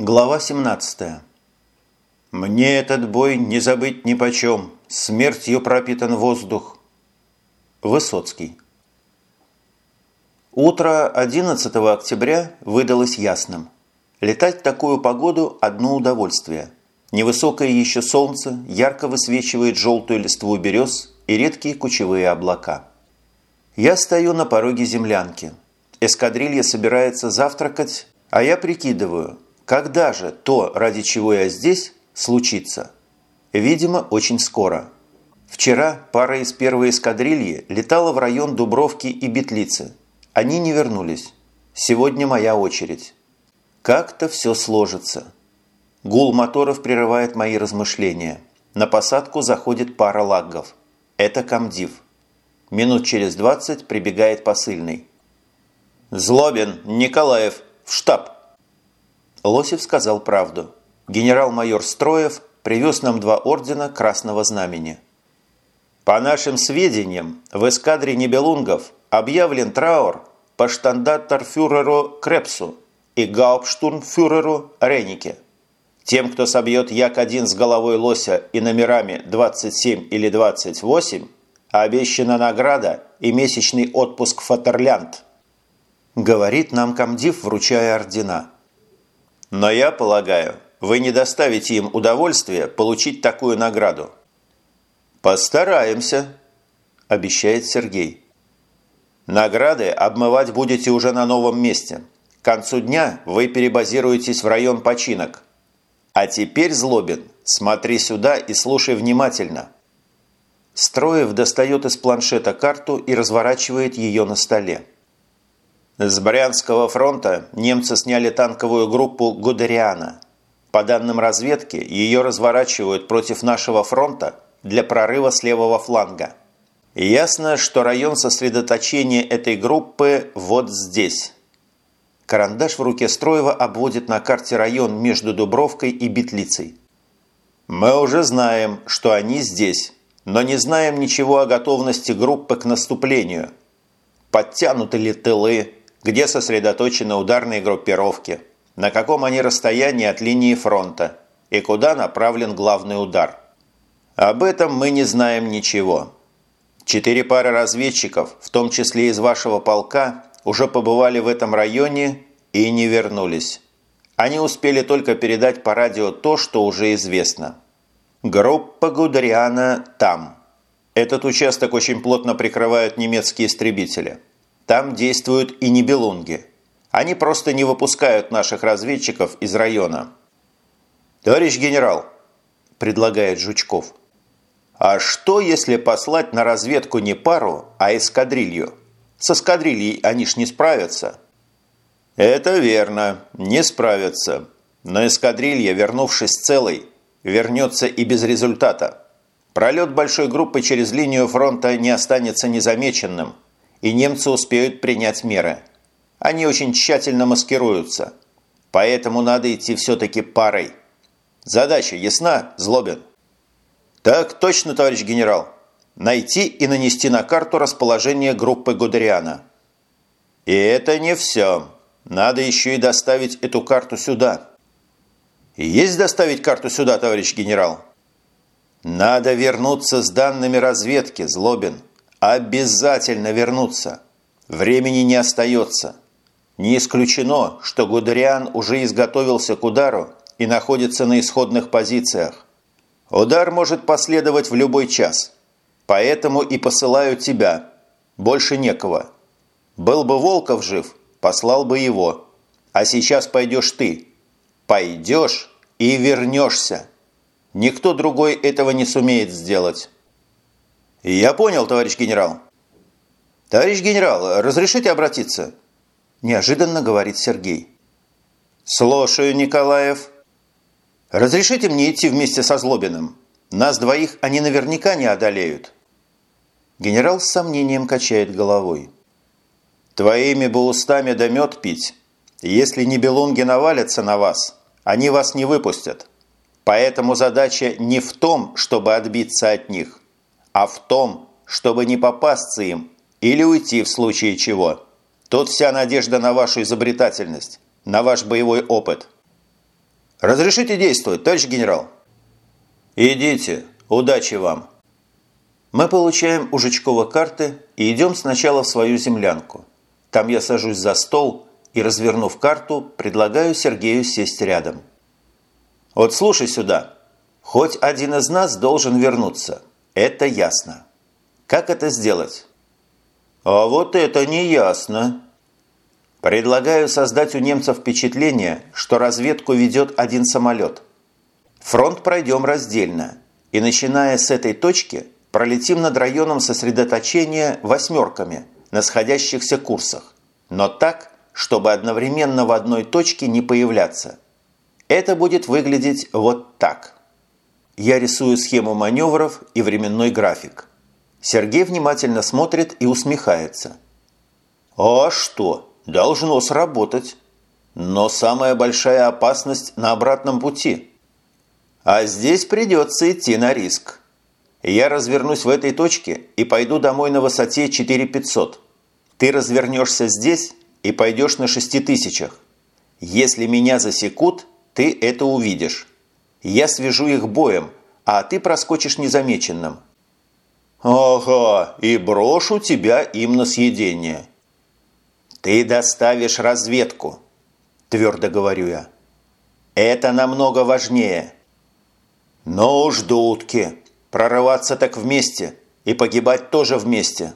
Глава 17. «Мне этот бой не забыть ни почем, смертью пропитан воздух». Высоцкий. Утро 11 октября выдалось ясным. Летать в такую погоду – одно удовольствие. Невысокое еще солнце ярко высвечивает желтую листву берез и редкие кучевые облака. Я стою на пороге землянки. Эскадрилья собирается завтракать, а я прикидываю – когда же то, ради чего я здесь, случится? Видимо, очень скоро. Вчера пара из первой эскадрильи летала в район Дубровки и Бетлицы. Они не вернулись. Сегодня моя очередь. Как-то все сложится. Гул моторов прерывает мои размышления. На посадку заходит пара лаггов. Это комдив. Минут через двадцать прибегает посыльный. «Злобин, Николаев, в штаб!» Лосев сказал правду. Генерал-майор Строев привез нам два ордена Красного Знамени. По нашим сведениям, в эскадре Небелунгов объявлен траур по штандартарфюреру Крепсу и гауптштурмфюреру Ренике. Тем, кто собьет Як-1 с головой лося и номерами 27 или 28, обещана награда и месячный отпуск Фатерлянд. Говорит нам комдив, вручая ордена – но я полагаю, вы не доставите им удовольствия получить такую награду. Постараемся, обещает Сергей. Награды обмывать будете уже на новом месте. К концу дня вы перебазируетесь в район починок. А теперь, Злобин, смотри сюда и слушай внимательно. Строев достает из планшета карту и разворачивает ее на столе. С Брянского фронта немцы сняли танковую группу «Гудериана». По данным разведки, ее разворачивают против нашего фронта для прорыва с левого фланга. Ясно, что район сосредоточения этой группы вот здесь. Карандаш в руке Строева обводит на карте район между Дубровкой и Бетлицей. Мы уже знаем, что они здесь, но не знаем ничего о готовности группы к наступлению. Подтянуты ли тылы, где сосредоточены ударные группировки, на каком они расстоянии от линии фронта и куда направлен главный удар. Об этом мы не знаем ничего. Четыре пары разведчиков, в том числе из вашего полка, уже побывали в этом районе и не вернулись. Они успели только передать по радио то, что уже известно. Группа Гудериана там. Этот участок очень плотно прикрывают немецкие истребители – там действуют и небелунги. Они просто не выпускают наших разведчиков из района. «Товарищ генерал», – предлагает Жучков, – «а что, если послать на разведку не пару, а эскадрилью? С эскадрильей они ж не справятся». «Это верно, не справятся. Но эскадрилья, вернувшись целой, вернется и без результата. Пролет большой группы через линию фронта не останется незамеченным – и немцы успеют принять меры. Они очень тщательно маскируются. Поэтому надо идти все-таки парой. Задача ясна, Злобин? Так точно, товарищ генерал. Найти и нанести на карту расположение группы Гудериана. И это не все. Надо еще и доставить эту карту сюда. Есть доставить карту сюда, товарищ генерал? Надо вернуться с данными разведки, Злобин. Обязательно вернуться. Времени не остается. Не исключено, что Гудериан уже изготовился к удару и находится на исходных позициях. Удар может последовать в любой час. Поэтому и посылаю тебя. Больше некого. Был бы Волков жив, послал бы его. А сейчас пойдешь ты. Пойдешь и вернешься. Никто другой этого не сумеет сделать. «Я понял, товарищ генерал». «Товарищ генерал, разрешите обратиться?» Неожиданно говорит Сергей. «Слушаю, Николаев». «Разрешите мне идти вместе со Злобиным? Нас двоих они наверняка не одолеют». Генерал с сомнением качает головой. «Твоими бы устами да мед пить. Если не белунги навалятся на вас, они вас не выпустят. Поэтому задача не в том, чтобы отбиться от них, а в том, чтобы не попасться им или уйти в случае чего. Тут вся надежда на вашу изобретательность, на ваш боевой опыт. Разрешите действовать, товарищ генерал?» «Идите. Удачи вам!» Мы получаем у Жичкова карты и идем сначала в свою землянку. Там я сажусь за стол и, развернув карту, предлагаю Сергею сесть рядом. «Вот слушай сюда. Хоть один из нас должен вернуться. Это ясно. Как это сделать?» «А вот это не ясно», Предлагаю создать у немцев впечатление, что разведку ведет один самолет. Фронт пройдем раздельно, и начиная с этой точки пролетим над районом сосредоточения восьмерками на сходящихся курсах, но так, чтобы одновременно в одной точке не появляться. Это будет выглядеть вот так. Я рисую схему маневров и временной график. Сергей внимательно смотрит и усмехается. «А что?» должно сработать. Но самая большая опасность на обратном пути. А здесь придется идти на риск. Я развернусь в этой точке и пойду домой на высоте 4500. Ты развернешься здесь и пойдешь на 6000. Если меня засекут, ты это увидишь. Я свяжу их боем, а ты проскочишь незамеченным. Ага, и брошу тебя им на съедение. «Ты доставишь разведку», – твердо говорю я. «Это намного важнее». «Но уж дудки. Прорываться так вместе и погибать тоже вместе».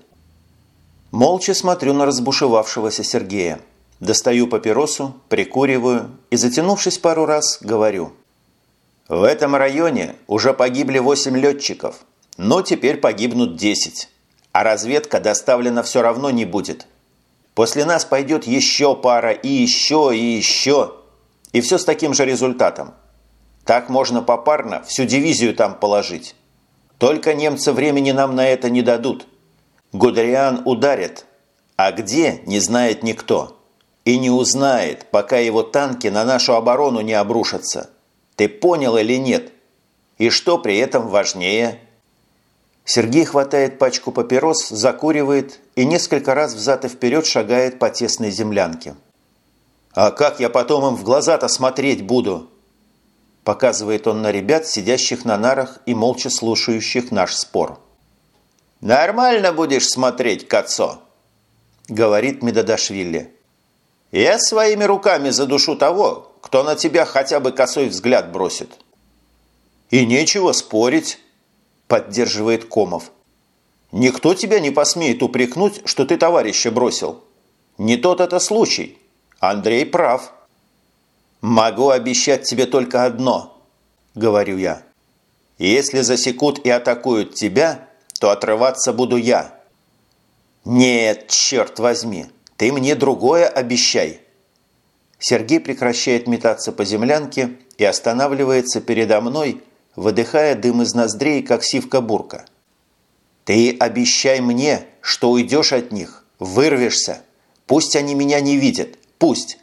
Молча смотрю на разбушевавшегося Сергея. Достаю папиросу, прикуриваю и, затянувшись пару раз, говорю. «В этом районе уже погибли 8 летчиков, но теперь погибнут 10, а разведка доставлена все равно не будет». После нас пойдет еще пара и еще, и еще. И все с таким же результатом. Так можно попарно всю дивизию там положить. Только немцы времени нам на это не дадут. Гудериан ударит. А где, не знает никто. И не узнает, пока его танки на нашу оборону не обрушатся. Ты понял или нет? И что при этом важнее – Сергей хватает пачку папирос, закуривает и несколько раз взад и вперед шагает по тесной землянке. «А как я потом им в глаза-то смотреть буду?» Показывает он на ребят, сидящих на нарах и молча слушающих наш спор. «Нормально будешь смотреть, Кацо!» Говорит Медадашвили. «Я своими руками задушу того, кто на тебя хотя бы косой взгляд бросит». «И нечего спорить!» поддерживает Комов. Никто тебя не посмеет упрекнуть, что ты товарища бросил. Не тот это случай. Андрей прав. Могу обещать тебе только одно, говорю я. Если засекут и атакуют тебя, то отрываться буду я. Нет, черт возьми, ты мне другое обещай. Сергей прекращает метаться по землянке и останавливается передо мной, выдыхая дым из ноздрей, как сивка-бурка. «Ты обещай мне, что уйдешь от них, вырвешься. Пусть они меня не видят, пусть.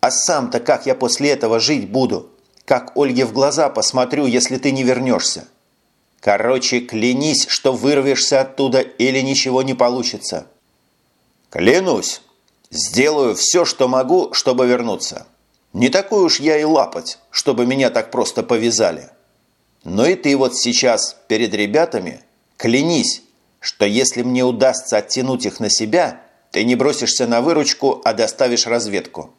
А сам-то как я после этого жить буду? Как Ольге в глаза посмотрю, если ты не вернешься? Короче, клянись, что вырвешься оттуда или ничего не получится». «Клянусь. Сделаю все, что могу, чтобы вернуться. Не такой уж я и лапать, чтобы меня так просто повязали». Но и ты вот сейчас перед ребятами клянись, что если мне удастся оттянуть их на себя, ты не бросишься на выручку, а доставишь разведку».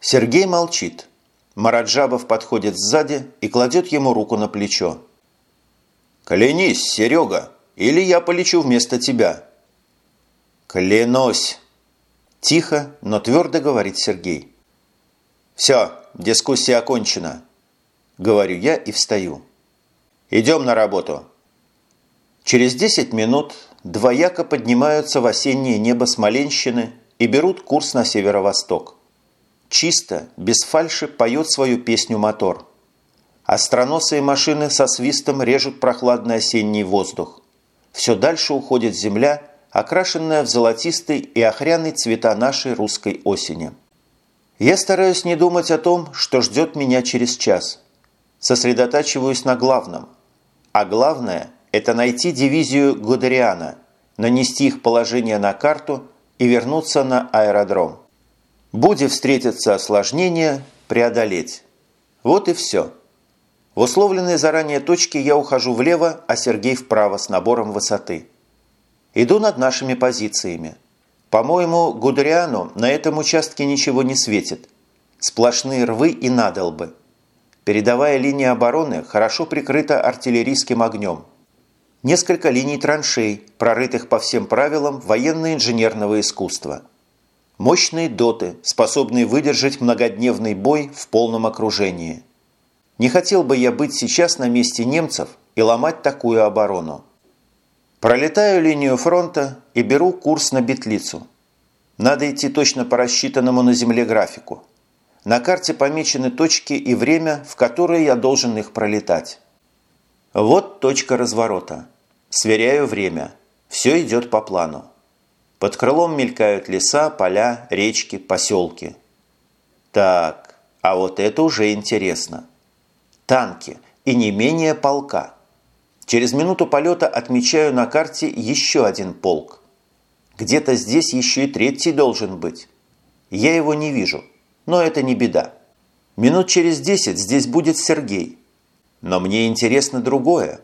Сергей молчит. Мараджабов подходит сзади и кладет ему руку на плечо. «Клянись, Серега, или я полечу вместо тебя». «Клянусь!» Тихо, но твердо говорит Сергей. «Все, дискуссия окончена. Говорю я и встаю. Идем на работу. Через 10 минут двояко поднимаются в осеннее небо Смоленщины и берут курс на северо-восток. Чисто, без фальши поет свою песню мотор. Остроносые машины со свистом режут прохладный осенний воздух. Все дальше уходит земля, окрашенная в золотистый и охряный цвета нашей русской осени. Я стараюсь не думать о том, что ждет меня через час – сосредотачиваюсь на главном. А главное – это найти дивизию Гудериана, нанести их положение на карту и вернуться на аэродром. Буде встретиться осложнение, преодолеть. Вот и все. В условленные заранее точки я ухожу влево, а Сергей вправо с набором высоты. Иду над нашими позициями. По-моему, Гудериану на этом участке ничего не светит. Сплошные рвы и надолбы. Передовая линия обороны хорошо прикрыта артиллерийским огнем. Несколько линий траншей, прорытых по всем правилам военно-инженерного искусства. Мощные доты, способные выдержать многодневный бой в полном окружении. Не хотел бы я быть сейчас на месте немцев и ломать такую оборону. Пролетаю линию фронта и беру курс на Бетлицу. Надо идти точно по рассчитанному на земле графику. На карте помечены точки и время, в которые я должен их пролетать. Вот точка разворота. Сверяю время. Все идет по плану. Под крылом мелькают леса, поля, речки, поселки. Так, а вот это уже интересно. Танки и не менее полка. Через минуту полета отмечаю на карте еще один полк. Где-то здесь еще и третий должен быть. Я его не вижу, но это не беда. Минут через десять здесь будет Сергей. Но мне интересно другое.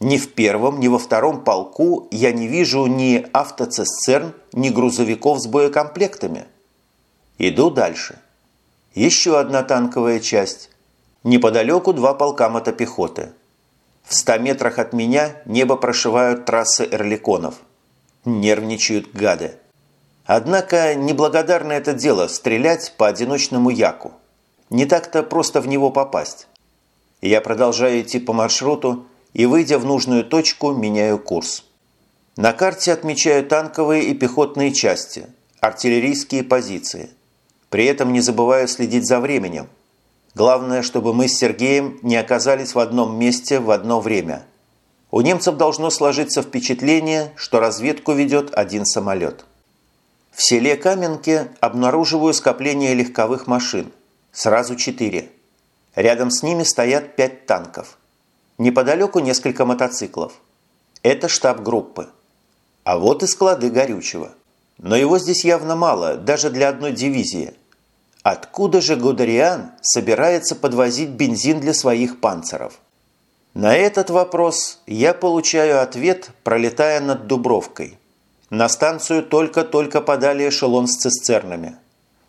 Ни в первом, ни во втором полку я не вижу ни автоцистерн, ни грузовиков с боекомплектами. Иду дальше. Еще одна танковая часть. Неподалеку два полка мотопехоты. В ста метрах от меня небо прошивают трассы эрликонов. Нервничают гады. Однако неблагодарно это дело стрелять по одиночному яку. Не так-то просто в него попасть. Я продолжаю идти по маршруту, и, выйдя в нужную точку, меняю курс. На карте отмечаю танковые и пехотные части, артиллерийские позиции. При этом не забываю следить за временем. Главное, чтобы мы с Сергеем не оказались в одном месте в одно время. У немцев должно сложиться впечатление, что разведку ведет один самолет. В селе Каменке обнаруживаю скопление легковых машин. Сразу четыре. Рядом с ними стоят пять танков. Неподалеку несколько мотоциклов. Это штаб группы. А вот и склады горючего. Но его здесь явно мало, даже для одной дивизии. Откуда же Гудериан собирается подвозить бензин для своих панцеров? На этот вопрос я получаю ответ, пролетая над Дубровкой. На станцию только-только подали эшелон с цистернами.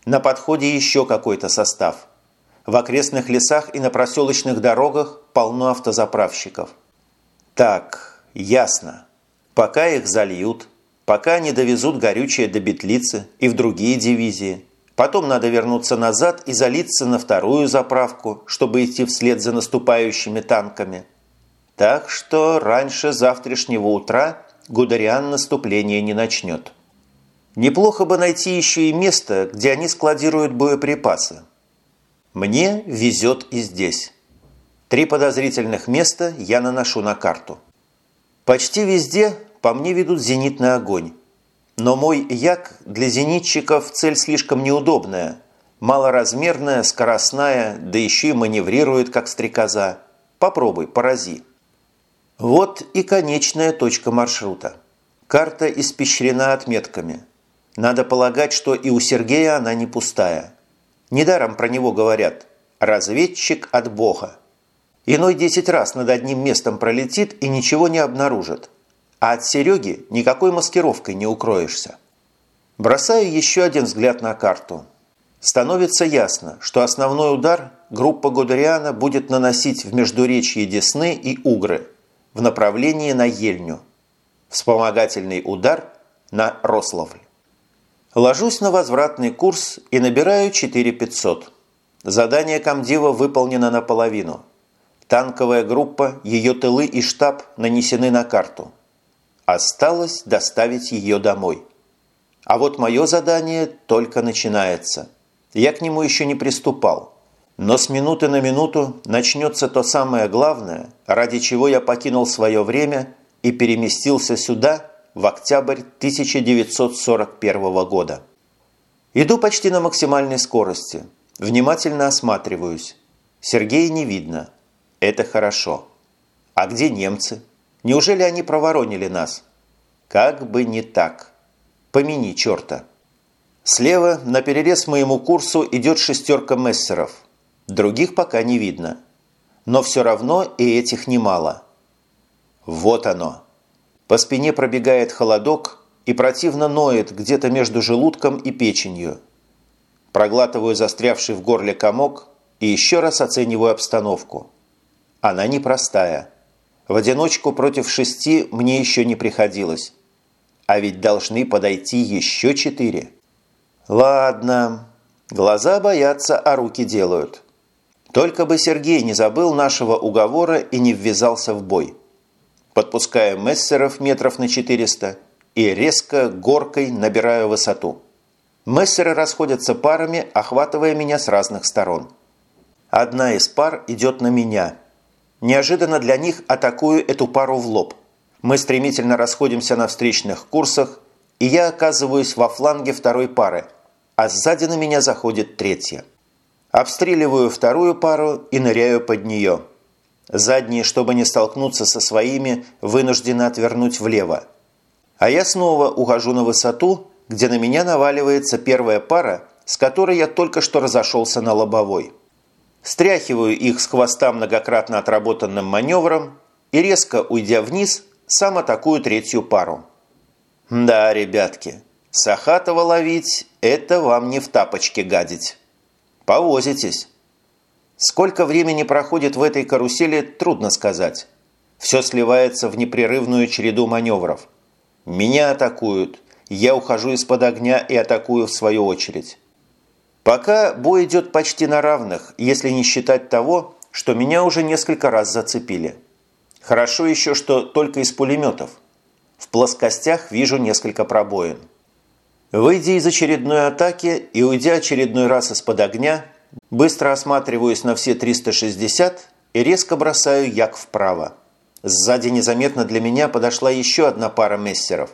На подходе еще какой-то состав – в окрестных лесах и на проселочных дорогах полно автозаправщиков. Так, ясно. Пока их зальют, пока не довезут горючее до Бетлицы и в другие дивизии. Потом надо вернуться назад и залиться на вторую заправку, чтобы идти вслед за наступающими танками. Так что раньше завтрашнего утра Гудериан наступление не начнет. Неплохо бы найти еще и место, где они складируют боеприпасы. Мне везет и здесь. Три подозрительных места я наношу на карту. Почти везде по мне ведут зенитный огонь. Но мой як для зенитчиков цель слишком неудобная, малоразмерная, скоростная, да еще и маневрирует, как стрекоза. Попробуй, порази. Вот и конечная точка маршрута. Карта испещрена отметками. Надо полагать, что и у Сергея она не пустая. Недаром про него говорят «разведчик от Бога». Иной десять раз над одним местом пролетит и ничего не обнаружит. А от Сереги никакой маскировкой не укроешься. Бросаю еще один взгляд на карту. Становится ясно, что основной удар группа Гудериана будет наносить в междуречье Десны и Угры в направлении на Ельню. Вспомогательный удар на Рославль. Ложусь на возвратный курс и набираю 4500. Задание комдива выполнено наполовину. Танковая группа, ее тылы и штаб нанесены на карту. Осталось доставить ее домой. А вот мое задание только начинается. Я к нему еще не приступал. Но с минуты на минуту начнется то самое главное, ради чего я покинул свое время и переместился сюда – в октябрь 1941 года. Иду почти на максимальной скорости. Внимательно осматриваюсь. Сергея не видно. Это хорошо. А где немцы? Неужели они проворонили нас? Как бы не так. Помяни черта. Слева на перерез моему курсу идет шестерка мессеров. Других пока не видно. Но все равно и этих немало. Вот оно. По спине пробегает холодок и противно ноет где-то между желудком и печенью. Проглатываю застрявший в горле комок и еще раз оцениваю обстановку. Она непростая. В одиночку против шести мне еще не приходилось. А ведь должны подойти еще четыре. Ладно. Глаза боятся, а руки делают. Только бы Сергей не забыл нашего уговора и не ввязался в бой. Подпускаю мессеров метров на 400 и резко горкой набираю высоту. Мессеры расходятся парами, охватывая меня с разных сторон. Одна из пар идет на меня. Неожиданно для них атакую эту пару в лоб. Мы стремительно расходимся на встречных курсах, и я оказываюсь во фланге второй пары, а сзади на меня заходит третья. Обстреливаю вторую пару и ныряю под нее. Задние, чтобы не столкнуться со своими, вынуждены отвернуть влево. А я снова ухожу на высоту, где на меня наваливается первая пара, с которой я только что разошелся на лобовой. Стряхиваю их с хвоста многократно отработанным маневром и, резко уйдя вниз, сам атакую третью пару. Да, ребятки, Сахатова ловить – это вам не в тапочке гадить. Повозитесь. Сколько времени проходит в этой карусели, трудно сказать. Все сливается в непрерывную череду маневров. Меня атакуют, я ухожу из-под огня и атакую в свою очередь. Пока бой идет почти на равных, если не считать того, что меня уже несколько раз зацепили. Хорошо еще, что только из пулеметов. В плоскостях вижу несколько пробоин. Выйдя из очередной атаки и уйдя очередной раз из-под огня, быстро осматриваюсь на все 360 и резко бросаю як вправо. Сзади незаметно для меня подошла еще одна пара мессеров,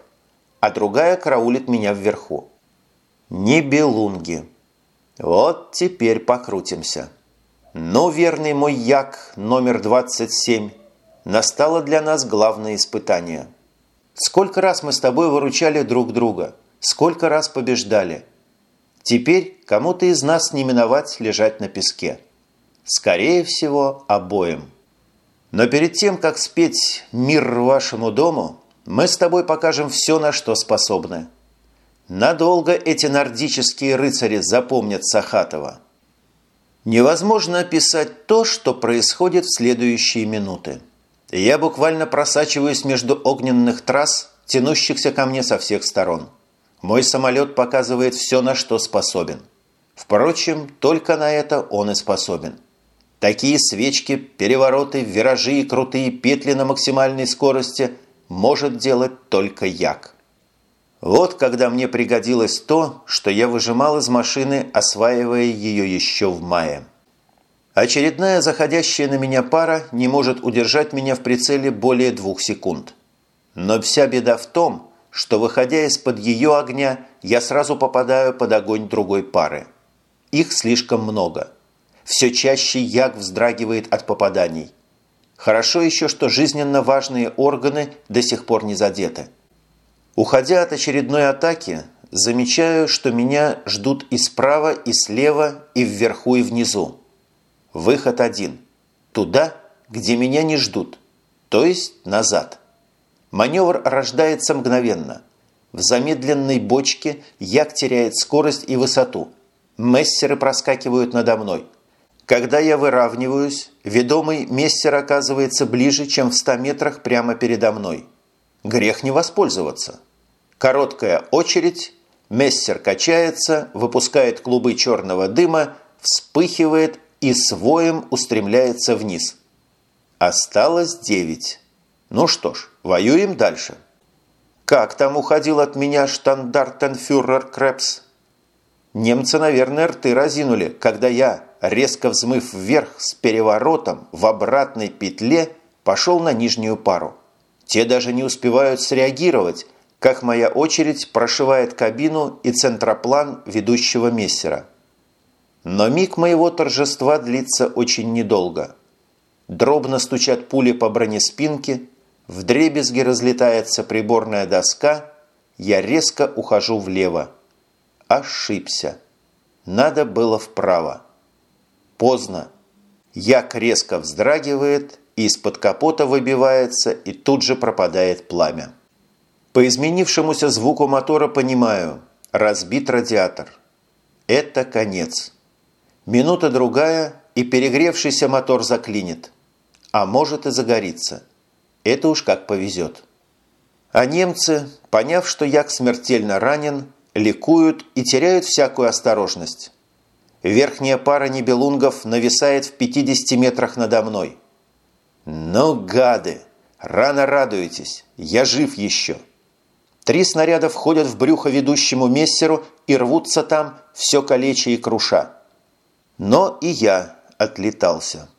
а другая караулит меня вверху. Не белунги. Вот теперь покрутимся. Но верный мой як номер 27 настало для нас главное испытание. Сколько раз мы с тобой выручали друг друга – Сколько раз побеждали. Теперь кому-то из нас не миновать лежать на песке. Скорее всего, обоим. Но перед тем, как спеть «Мир вашему дому», мы с тобой покажем все, на что способны. Надолго эти нордические рыцари запомнят Сахатова. Невозможно описать то, что происходит в следующие минуты. Я буквально просачиваюсь между огненных трасс, тянущихся ко мне со всех сторон. Мой самолет показывает все, на что способен. Впрочем, только на это он и способен. Такие свечки, перевороты, виражи и крутые петли на максимальной скорости может делать только Як. Вот когда мне пригодилось то, что я выжимал из машины, осваивая ее еще в мае. Очередная заходящая на меня пара не может удержать меня в прицеле более двух секунд. Но вся беда в том, что, выходя из-под ее огня, я сразу попадаю под огонь другой пары. Их слишком много. Все чаще як вздрагивает от попаданий. Хорошо еще, что жизненно важные органы до сих пор не задеты. Уходя от очередной атаки, замечаю, что меня ждут и справа, и слева, и вверху, и внизу. Выход один. Туда, где меня не ждут, то есть назад. Маневр рождается мгновенно. В замедленной бочке як теряет скорость и высоту. Мессеры проскакивают надо мной. Когда я выравниваюсь, ведомый мессер оказывается ближе, чем в 100 метрах прямо передо мной. Грех не воспользоваться. Короткая очередь, мессер качается, выпускает клубы черного дыма, вспыхивает и своем устремляется вниз. Осталось девять. Ну что ж, воюем дальше. Как там уходил от меня штандартенфюрер Крепс? Немцы, наверное, рты разинули, когда я, резко взмыв вверх с переворотом в обратной петле, пошел на нижнюю пару. Те даже не успевают среагировать, как моя очередь прошивает кабину и центроплан ведущего мессера. Но миг моего торжества длится очень недолго. Дробно стучат пули по бронеспинке, в дребезги разлетается приборная доска, я резко ухожу влево. Ошибся. Надо было вправо. Поздно. Як резко вздрагивает, и из-под капота выбивается, и тут же пропадает пламя. По изменившемуся звуку мотора понимаю, разбит радиатор. Это конец. Минута-другая, и перегревшийся мотор заклинит. А может и загорится. Это уж как повезет. А немцы, поняв, что Як смертельно ранен, ликуют и теряют всякую осторожность. Верхняя пара небелунгов нависает в 50 метрах надо мной. «Ну, гады! Рано радуетесь! Я жив еще!» Три снаряда входят в брюхо ведущему мессеру и рвутся там, все калеча и круша. Но и я отлетался.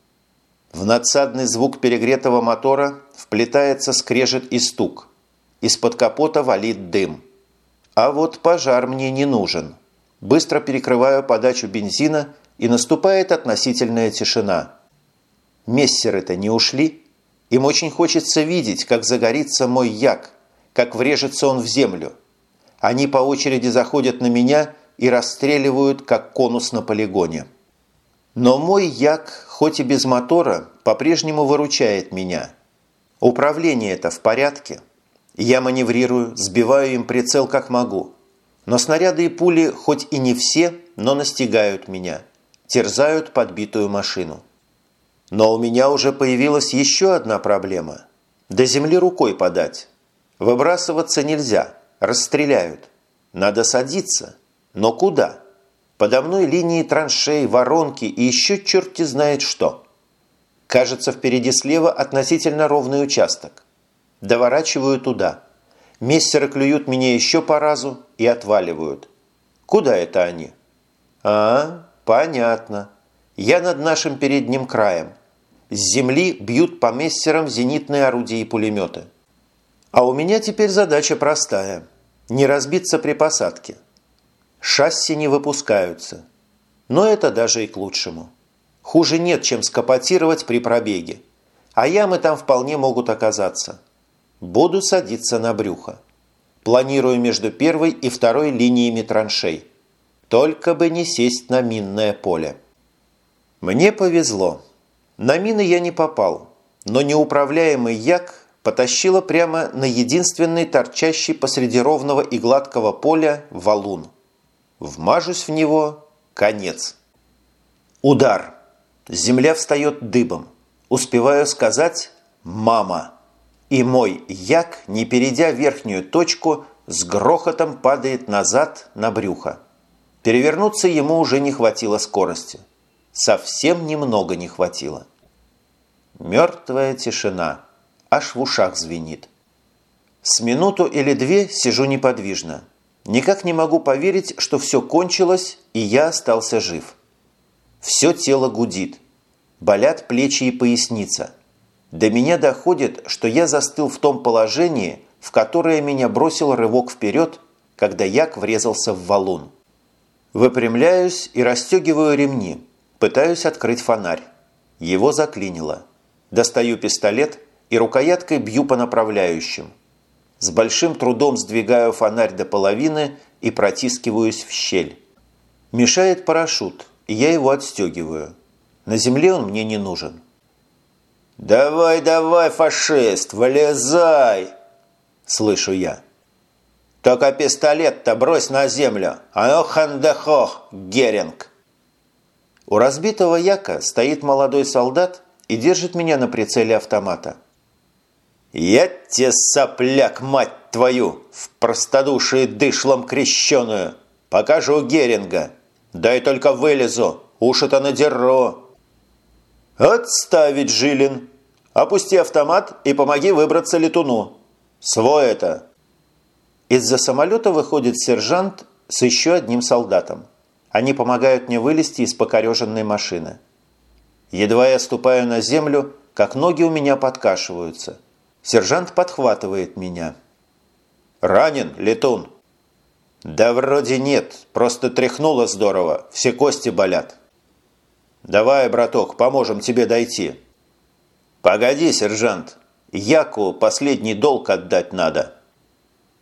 В надсадный звук перегретого мотора вплетается скрежет и стук. Из-под капота валит дым. А вот пожар мне не нужен. Быстро перекрываю подачу бензина, и наступает относительная тишина. Мессеры-то не ушли. Им очень хочется видеть, как загорится мой як, как врежется он в землю. Они по очереди заходят на меня и расстреливают, как конус на полигоне. Но мой як, хоть и без мотора, по-прежнему выручает меня. Управление это в порядке. Я маневрирую, сбиваю им прицел как могу – но снаряды и пули хоть и не все, но настигают меня, терзают подбитую машину. Но у меня уже появилась еще одна проблема. До земли рукой подать. Выбрасываться нельзя, расстреляют. Надо садиться. Но куда? Подо мной линии траншей, воронки и еще черти знает что. Кажется, впереди слева относительно ровный участок. Доворачиваю туда – Мессеры клюют меня еще по разу и отваливают. Куда это они? А, понятно. Я над нашим передним краем. С земли бьют по мессерам зенитные орудия и пулеметы. А у меня теперь задача простая. Не разбиться при посадке. Шасси не выпускаются. Но это даже и к лучшему. Хуже нет, чем скопотировать при пробеге. А ямы там вполне могут оказаться. Буду садиться на брюхо. Планирую между первой и второй линиями траншей. Только бы не сесть на минное поле. Мне повезло. На мины я не попал, но неуправляемый як потащило прямо на единственный торчащий посреди ровного и гладкого поля валун. Вмажусь в него – конец. Удар. Земля встает дыбом. Успеваю сказать «мама» и мой як, не перейдя верхнюю точку, с грохотом падает назад на брюхо. Перевернуться ему уже не хватило скорости. Совсем немного не хватило. Мертвая тишина. Аж в ушах звенит. С минуту или две сижу неподвижно. Никак не могу поверить, что все кончилось, и я остался жив. Все тело гудит. Болят плечи и поясница – до меня доходит, что я застыл в том положении, в которое меня бросил рывок вперед, когда як врезался в валун. Выпрямляюсь и расстегиваю ремни. Пытаюсь открыть фонарь. Его заклинило. Достаю пистолет и рукояткой бью по направляющим. С большим трудом сдвигаю фонарь до половины и протискиваюсь в щель. Мешает парашют, и я его отстегиваю. На земле он мне не нужен. «Давай, давай, фашист, вылезай!» Слышу я. «Только пистолет-то брось на землю, а ну хандехох, Геринг!» У разбитого яка стоит молодой солдат и держит меня на прицеле автомата. «Я тебе, сопляк, мать твою, в простодушие дышлом крещеную! Покажу Геринга! Дай только вылезу, уши-то надеру!» «Отставить, Жилин! Опусти автомат и помоги выбраться летуну! Свой это!» Из-за самолета выходит сержант с еще одним солдатом. Они помогают мне вылезти из покореженной машины. Едва я ступаю на землю, как ноги у меня подкашиваются. Сержант подхватывает меня. «Ранен, летун?» «Да вроде нет, просто тряхнуло здорово, все кости болят». «Давай, браток, поможем тебе дойти». «Погоди, сержант, Яку последний долг отдать надо».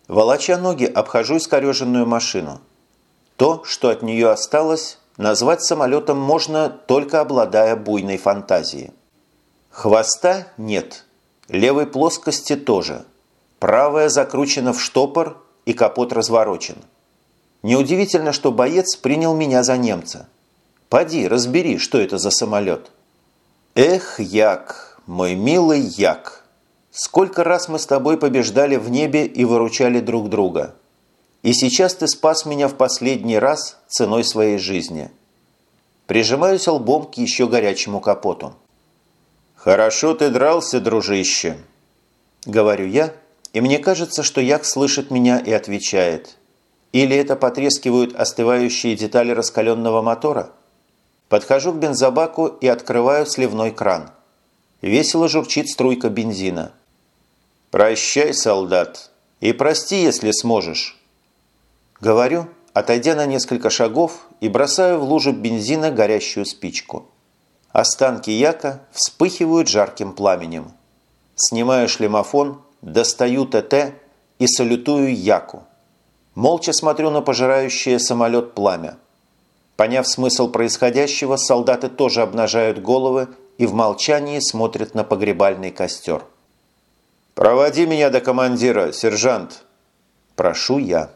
Волоча ноги, обхожу искореженную машину. То, что от нее осталось, назвать самолетом можно, только обладая буйной фантазией. Хвоста нет, левой плоскости тоже. Правая закручена в штопор и капот разворочен. Неудивительно, что боец принял меня за немца. Поди, разбери, что это за самолет. Эх, Як, мой милый Як, сколько раз мы с тобой побеждали в небе и выручали друг друга. И сейчас ты спас меня в последний раз ценой своей жизни. Прижимаюсь лбом к еще горячему капоту. «Хорошо ты дрался, дружище», – говорю я, и мне кажется, что Як слышит меня и отвечает. Или это потрескивают остывающие детали раскаленного мотора? Подхожу к бензобаку и открываю сливной кран. Весело журчит струйка бензина. «Прощай, солдат, и прости, если сможешь». Говорю, отойдя на несколько шагов и бросаю в лужу бензина горящую спичку. Останки яка вспыхивают жарким пламенем. Снимаю шлемофон, достаю ТТ и салютую яку. Молча смотрю на пожирающее самолет пламя. Поняв смысл происходящего, солдаты тоже обнажают головы и в молчании смотрят на погребальный костер. «Проводи меня до командира, сержант!» «Прошу я».